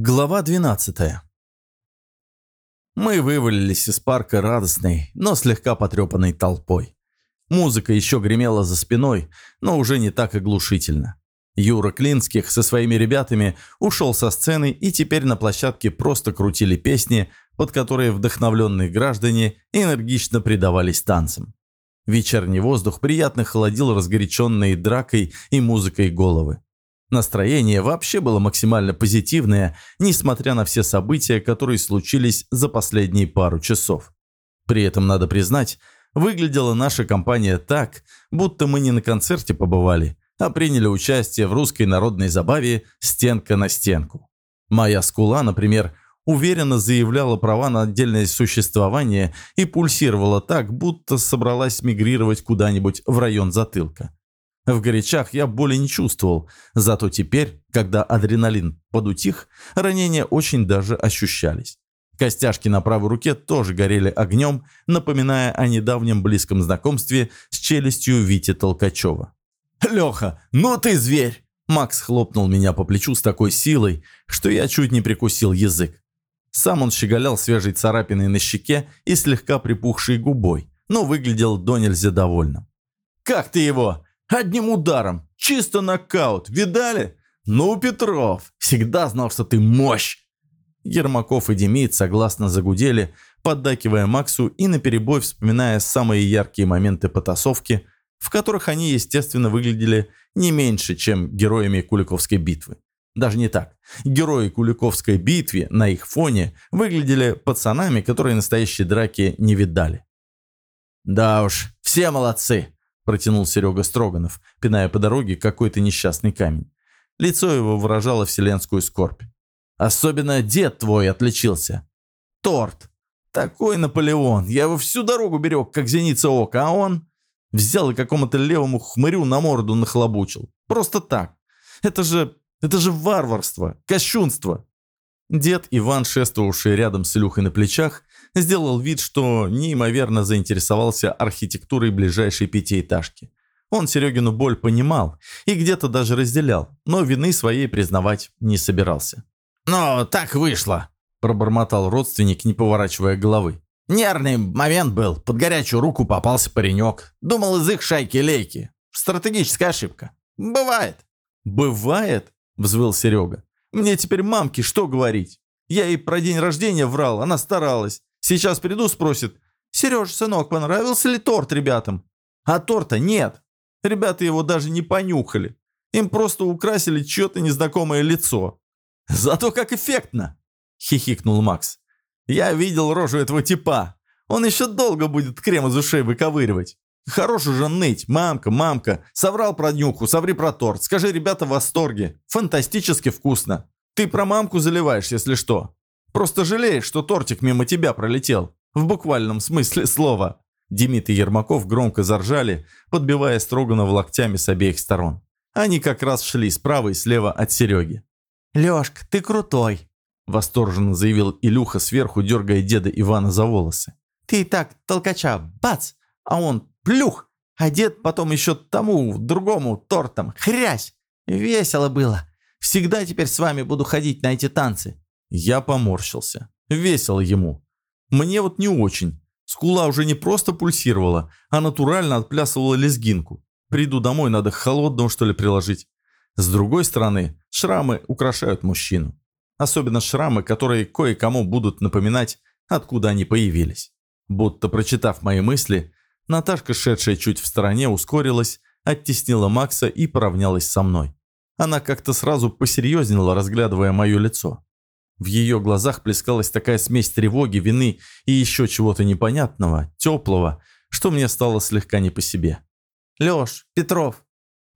Глава 12 Мы вывалились из парка радостной, но слегка потрепанной толпой. Музыка еще гремела за спиной, но уже не так оглушительно. Юра Клинских со своими ребятами ушел со сцены и теперь на площадке просто крутили песни, под которые вдохновленные граждане энергично предавались танцам. Вечерний воздух приятно холодил разгоряченные дракой и музыкой головы. Настроение вообще было максимально позитивное, несмотря на все события, которые случились за последние пару часов. При этом, надо признать, выглядела наша компания так, будто мы не на концерте побывали, а приняли участие в русской народной забаве «Стенка на стенку». Моя скула, например, уверенно заявляла права на отдельное существование и пульсировала так, будто собралась мигрировать куда-нибудь в район затылка. В горячах я боли не чувствовал, зато теперь, когда адреналин подутих, ранения очень даже ощущались. Костяшки на правой руке тоже горели огнем, напоминая о недавнем близком знакомстве с челюстью Вити Толкачева. «Леха, ну ты зверь!» Макс хлопнул меня по плечу с такой силой, что я чуть не прикусил язык. Сам он щеголял свежей царапиной на щеке и слегка припухшей губой, но выглядел до нельзя довольным. «Как ты его? Одним ударом. Чисто нокаут. Видали? Ну, Петров, всегда знал, что ты мощь. Ермаков и Демид согласно загудели, поддакивая Максу и наперебой вспоминая самые яркие моменты потасовки, в которых они, естественно, выглядели не меньше, чем героями Куликовской битвы. Даже не так. Герои Куликовской битвы на их фоне выглядели пацанами, которые настоящие драки не видали. «Да уж, все молодцы!» Протянул Серега Строганов, пиная по дороге какой-то несчастный камень. Лицо его выражало вселенскую скорбь. «Особенно дед твой отличился. Торт. Такой Наполеон. Я его всю дорогу берег, как зеница ока, а он...» Взял и какому-то левому хмырю на морду нахлобучил. Просто так. Это же... это же варварство, кощунство. Дед Иван, шествовавший рядом с Илюхой на плечах, сделал вид, что неимоверно заинтересовался архитектурой ближайшей пятиэтажки. Он Серегину боль понимал и где-то даже разделял, но вины своей признавать не собирался. «Но так вышло», – пробормотал родственник, не поворачивая головы. «Нервный момент был, под горячую руку попался паренек. Думал из их шайки-лейки. Стратегическая ошибка. Бывает». «Бывает?» – взвыл Серега. Мне теперь мамке что говорить? Я ей про день рождения врал, она старалась. Сейчас приду, спросит, «Сереж, сынок, понравился ли торт ребятам?» А торта нет. Ребята его даже не понюхали. Им просто украсили чье-то незнакомое лицо. «Зато как эффектно!» – хихикнул Макс. «Я видел рожу этого типа. Он еще долго будет крем из ушей выковыривать. Хорош уже ныть. Мамка, мамка. Соврал про нюху, соври про торт. Скажи, ребята в восторге. Фантастически вкусно. Ты про мамку заливаешь, если что. Просто жалеешь, что тортик мимо тебя пролетел. В буквальном смысле слова. Демид и Ермаков громко заржали, подбивая Строганова локтями с обеих сторон. Они как раз шли справа и слева от Сереги. «Лешка, ты крутой!» Восторженно заявил Илюха сверху, дергая деда Ивана за волосы. «Ты и так, толкача, бац! А он Плюх! А дед потом еще тому, другому тортом. Хрясь! Весело было. Всегда теперь с вами буду ходить на эти танцы. Я поморщился. Весело ему. Мне вот не очень. Скула уже не просто пульсировала, а натурально отплясывала лезгинку. Приду домой, надо холодного что ли приложить. С другой стороны, шрамы украшают мужчину. Особенно шрамы, которые кое-кому будут напоминать, откуда они появились. Будто прочитав мои мысли, Наташка, шедшая чуть в стороне, ускорилась, оттеснила Макса и поравнялась со мной. Она как-то сразу посерьезнела, разглядывая мое лицо. В ее глазах плескалась такая смесь тревоги, вины и еще чего-то непонятного, теплого, что мне стало слегка не по себе. «Леш, Петров!»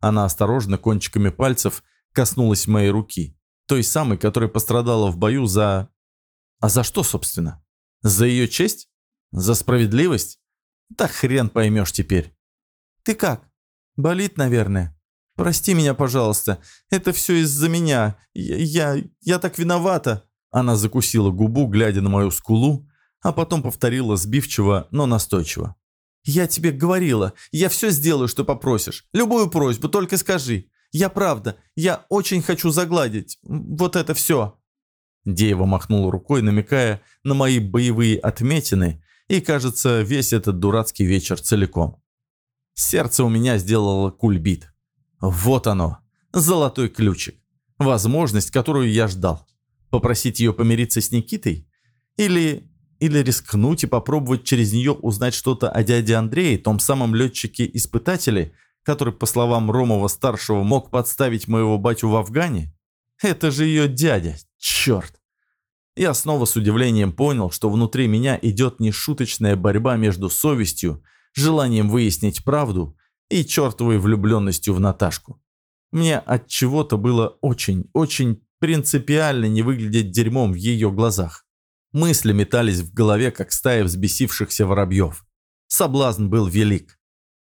Она осторожно кончиками пальцев коснулась моей руки, той самой, которая пострадала в бою за... А за что, собственно? За ее честь? За справедливость? Да хрен поймешь теперь. Ты как? Болит, наверное. Прости меня, пожалуйста. Это все из-за меня. Я, я, я так виновата. Она закусила губу, глядя на мою скулу, а потом повторила сбивчиво, но настойчиво. «Я тебе говорила, я все сделаю, что попросишь. Любую просьбу, только скажи. Я правда, я очень хочу загладить вот это все». Деева махнул рукой, намекая на мои боевые отметины и, кажется, весь этот дурацкий вечер целиком. Сердце у меня сделало кульбит. Вот оно, золотой ключик. Возможность, которую я ждал. Попросить ее помириться с Никитой? Или... или рискнуть и попробовать через нее узнать что-то о дяде Андрее, том самом летчике-испытателе, который, по словам Ромова-старшего, мог подставить моего батю в Афгане? Это же ее дядя, черт! Я снова с удивлением понял, что внутри меня идет нешуточная борьба между совестью, желанием выяснить правду и чертовой влюбленностью в Наташку. Мне от чего-то было очень, очень принципиально не выглядеть дерьмом в ее глазах. Мысли метались в голове, как стая взбесившихся воробьев. Соблазн был велик.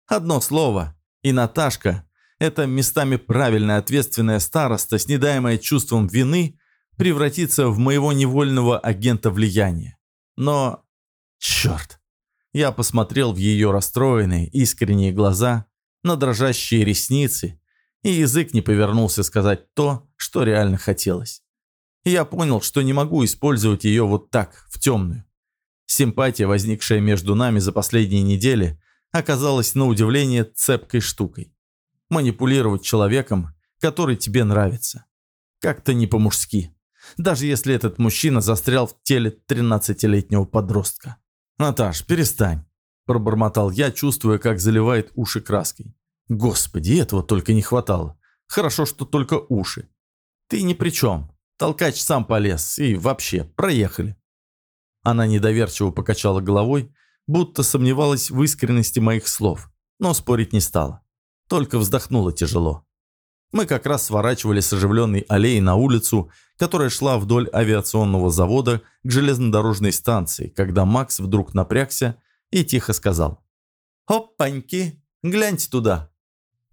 Одно слово, и Наташка, эта местами правильная ответственная староста, снедаемая чувством вины, превратится в моего невольного агента влияния. Но, черт, я посмотрел в ее расстроенные, искренние глаза, на дрожащие ресницы, и язык не повернулся сказать то, что реально хотелось. Я понял, что не могу использовать ее вот так, в темную. Симпатия, возникшая между нами за последние недели, оказалась на удивление цепкой штукой. Манипулировать человеком, который тебе нравится. Как-то не по-мужски. Даже если этот мужчина застрял в теле 13-летнего подростка. «Наташ, перестань», – пробормотал я, чувствуя, как заливает уши краской. «Господи, этого только не хватало. Хорошо, что только уши. Ты ни при чем. Толкач сам полез. И вообще, проехали». Она недоверчиво покачала головой, будто сомневалась в искренности моих слов, но спорить не стала. Только вздохнула тяжело. Мы как раз сворачивали с оживленной аллеи на улицу, которая шла вдоль авиационного завода к железнодорожной станции, когда Макс вдруг напрягся и тихо сказал «Опаньки, гляньте туда!».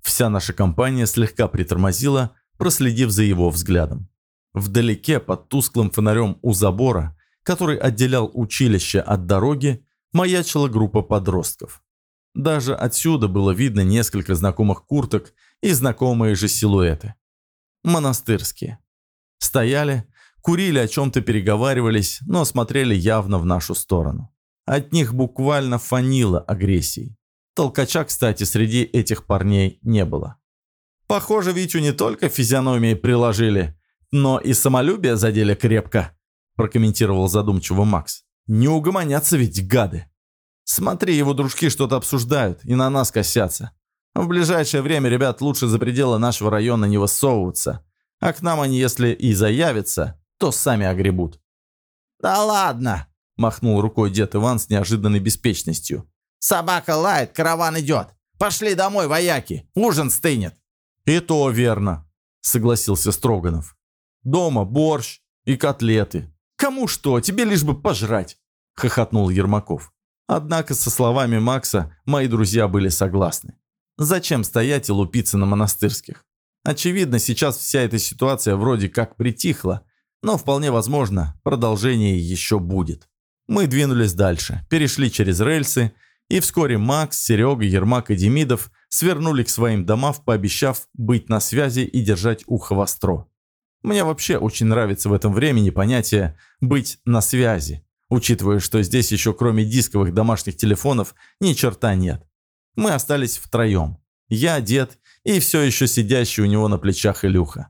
Вся наша компания слегка притормозила, проследив за его взглядом. Вдалеке, под тусклым фонарем у забора, который отделял училище от дороги, маячила группа подростков. Даже отсюда было видно несколько знакомых курток и знакомые же силуэты. Монастырские. Стояли, курили, о чем-то переговаривались, но смотрели явно в нашу сторону. От них буквально фанило агрессией. Толкача, кстати, среди этих парней не было. Похоже, Витю не только физиономией приложили, но и самолюбие задели крепко, прокомментировал задумчиво Макс. Не угомонятся ведь гады. Смотри, его дружки что-то обсуждают и на нас косятся. В ближайшее время ребят лучше за пределы нашего района не высовываться. А к нам они, если и заявятся, то сами огребут». «Да ладно!» – махнул рукой дед Иван с неожиданной беспечностью. «Собака лает, караван идет. Пошли домой, вояки, ужин стынет». «И то верно», – согласился Строганов. «Дома борщ и котлеты. Кому что, тебе лишь бы пожрать», – хохотнул Ермаков. Однако со словами Макса мои друзья были согласны. Зачем стоять и лупиться на монастырских? Очевидно, сейчас вся эта ситуация вроде как притихла, но вполне возможно, продолжение еще будет. Мы двинулись дальше, перешли через рельсы, и вскоре Макс, Серега, Ермак и Демидов свернули к своим домам, пообещав быть на связи и держать ухо востро. Мне вообще очень нравится в этом времени понятие «быть на связи», учитывая, что здесь еще кроме дисковых домашних телефонов ни черта нет. Мы остались втроем. Я, дед и все еще сидящий у него на плечах Илюха.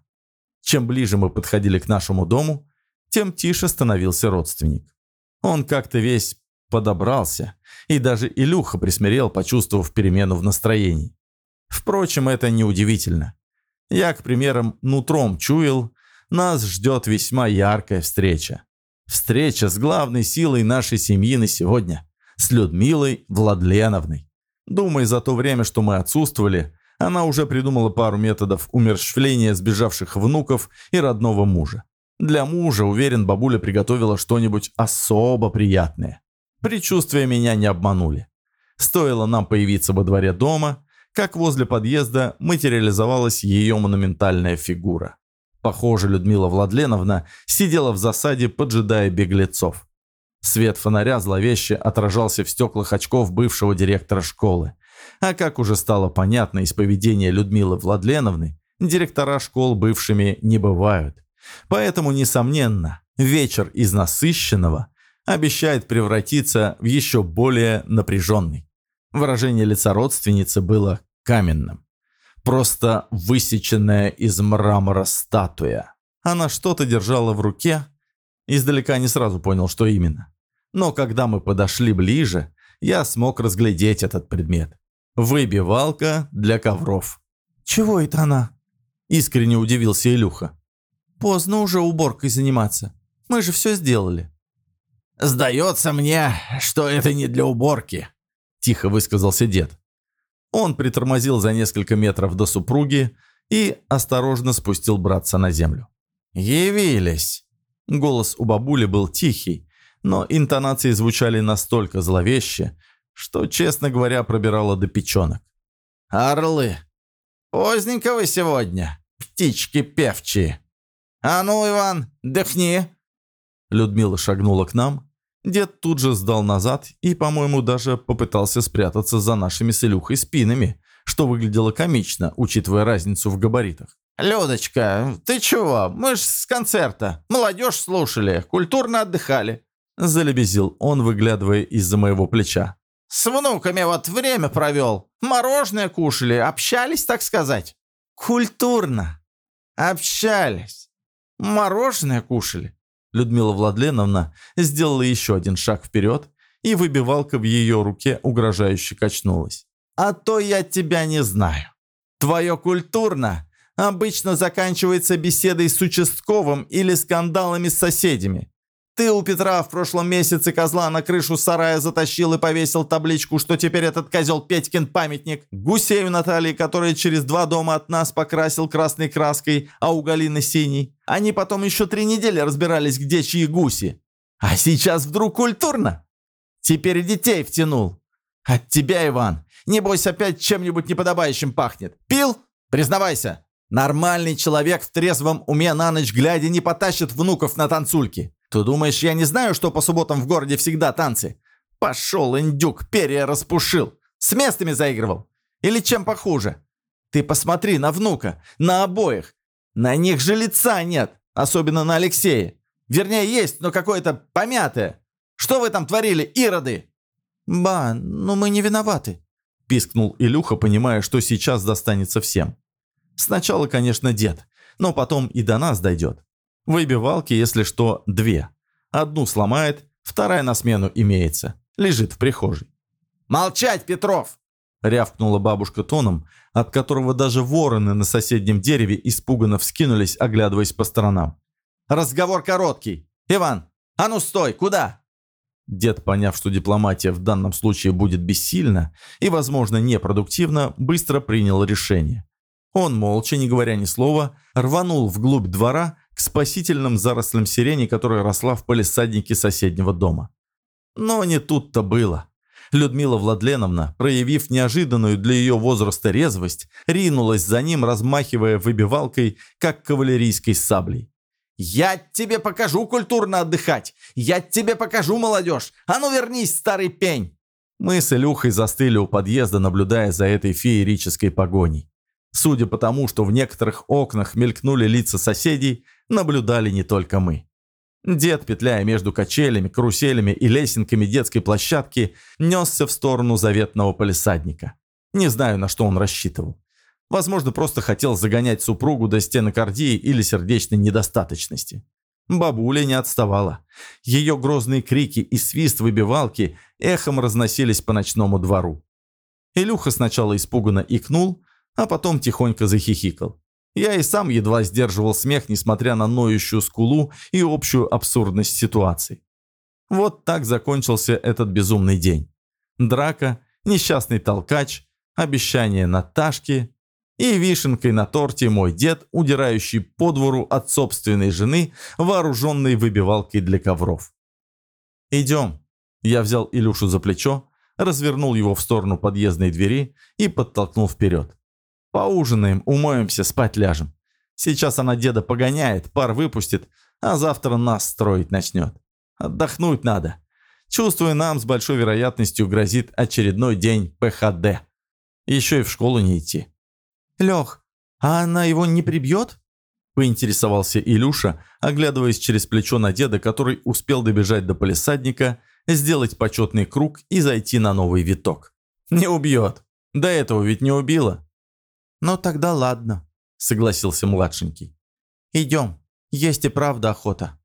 Чем ближе мы подходили к нашему дому, тем тише становился родственник. Он как-то весь подобрался, и даже Илюха присмирел, почувствовав перемену в настроении. Впрочем, это неудивительно. Я, к примерам, нутром чуял, нас ждет весьма яркая встреча. Встреча с главной силой нашей семьи на сегодня, с Людмилой Владленовной. Думаю, за то время, что мы отсутствовали, она уже придумала пару методов умерщвления сбежавших внуков и родного мужа. Для мужа, уверен, бабуля приготовила что-нибудь особо приятное. Предчувствия меня не обманули. Стоило нам появиться во дворе дома, как возле подъезда материализовалась ее монументальная фигура. Похоже, Людмила Владленовна сидела в засаде, поджидая беглецов. Свет фонаря зловеще отражался в стеклах очков бывшего директора школы. А как уже стало понятно из поведения Людмилы Владленовны, директора школ бывшими не бывают. Поэтому, несомненно, Вечер из насыщенного обещает превратиться в еще более напряженный. Выражение лица родственницы было каменным. Просто высеченная из мрамора статуя. Она что-то держала в руке. Издалека не сразу понял, что именно. Но когда мы подошли ближе, я смог разглядеть этот предмет. Выбивалка для ковров. «Чего это она?» Искренне удивился Илюха. «Поздно уже уборкой заниматься. Мы же все сделали». «Сдается мне, что это не для уборки», – тихо высказался дед. Он притормозил за несколько метров до супруги и осторожно спустил братца на землю. «Явились!» Голос у бабули был тихий, но интонации звучали настолько зловеще, что, честно говоря, пробирало до печенок. «Орлы! Поздненько вы сегодня, птички певчие! А ну, Иван, дыхни!» Людмила шагнула к нам. Дед тут же сдал назад и, по-моему, даже попытался спрятаться за нашими с Илюхой спинами, что выглядело комично, учитывая разницу в габаритах. «Людочка, ты чего? Мы ж с концерта. Молодежь слушали, культурно отдыхали». Залебезил он, выглядывая из-за моего плеча. «С внуками вот время провел. Мороженое кушали, общались, так сказать». «Культурно. Общались. Мороженое кушали. Людмила Владленовна сделала еще один шаг вперед, и выбивалка в ее руке угрожающе качнулась. «А то я тебя не знаю. Твое культурно обычно заканчивается беседой с участковым или скандалами с соседями. Ты у Петра в прошлом месяце козла на крышу сарая затащил и повесил табличку, что теперь этот козел Петькин памятник. Гусею Натальи, которая через два дома от нас покрасил красной краской, а у Галины синий. Они потом еще три недели разбирались, где чьи гуси. А сейчас вдруг культурно? Теперь детей втянул. От тебя, Иван. Небось опять чем-нибудь неподобающим пахнет. Пил? Признавайся. Нормальный человек в трезвом уме на ночь глядя не потащит внуков на танцульки. Ты думаешь, я не знаю, что по субботам в городе всегда танцы? Пошел, индюк, перья распушил. С местами заигрывал. Или чем похуже? Ты посмотри на внука, на обоих. На них же лица нет, особенно на Алексея. Вернее, есть, но какое-то помятое. Что вы там творили, ироды?» «Ба, ну мы не виноваты», – пискнул Илюха, понимая, что сейчас достанется всем. Сначала, конечно, дед, но потом и до нас дойдет. Выбивалки, если что, две. Одну сломает, вторая на смену имеется. Лежит в прихожей. «Молчать, Петров!» рявкнула бабушка тоном, от которого даже вороны на соседнем дереве испуганно вскинулись, оглядываясь по сторонам. «Разговор короткий. Иван, а ну стой, куда?» Дед, поняв, что дипломатия в данном случае будет бессильна и, возможно, непродуктивна, быстро принял решение. Он, молча, не говоря ни слова, рванул вглубь двора спасительным зарослям сирени, которая росла в палисаднике соседнего дома. Но не тут-то было. Людмила Владленовна, проявив неожиданную для ее возраста резвость, ринулась за ним, размахивая выбивалкой, как кавалерийской саблей. «Я тебе покажу культурно отдыхать! Я тебе покажу, молодежь! А ну вернись, старый пень!» Мы с Илюхой застыли у подъезда, наблюдая за этой феерической погоней. Судя по тому, что в некоторых окнах мелькнули лица соседей, наблюдали не только мы. Дед, петляя между качелями, каруселями и лесенками детской площадки, несся в сторону заветного полисадника. Не знаю, на что он рассчитывал. Возможно, просто хотел загонять супругу до стенокардии или сердечной недостаточности. Бабуля не отставала. Ее грозные крики и свист выбивалки эхом разносились по ночному двору. Илюха сначала испуганно икнул, а потом тихонько захихикал. Я и сам едва сдерживал смех, несмотря на ноющую скулу и общую абсурдность ситуации. Вот так закончился этот безумный день. Драка, несчастный толкач, обещание Наташки и вишенкой на торте мой дед, удирающий по двору от собственной жены, вооруженной выбивалкой для ковров. «Идем». Я взял Илюшу за плечо, развернул его в сторону подъездной двери и подтолкнул вперед. Поужинаем, умоемся, спать ляжем. Сейчас она деда погоняет, пар выпустит, а завтра нас строить начнет. Отдохнуть надо. Чувствую, нам с большой вероятностью грозит очередной день ПХД. Еще и в школу не идти. «Лех, а она его не прибьет?» Поинтересовался Илюша, оглядываясь через плечо на деда, который успел добежать до полисадника, сделать почетный круг и зайти на новый виток. «Не убьет. До этого ведь не убила. «Ну тогда ладно», — согласился младшенький. «Идем, есть и правда охота».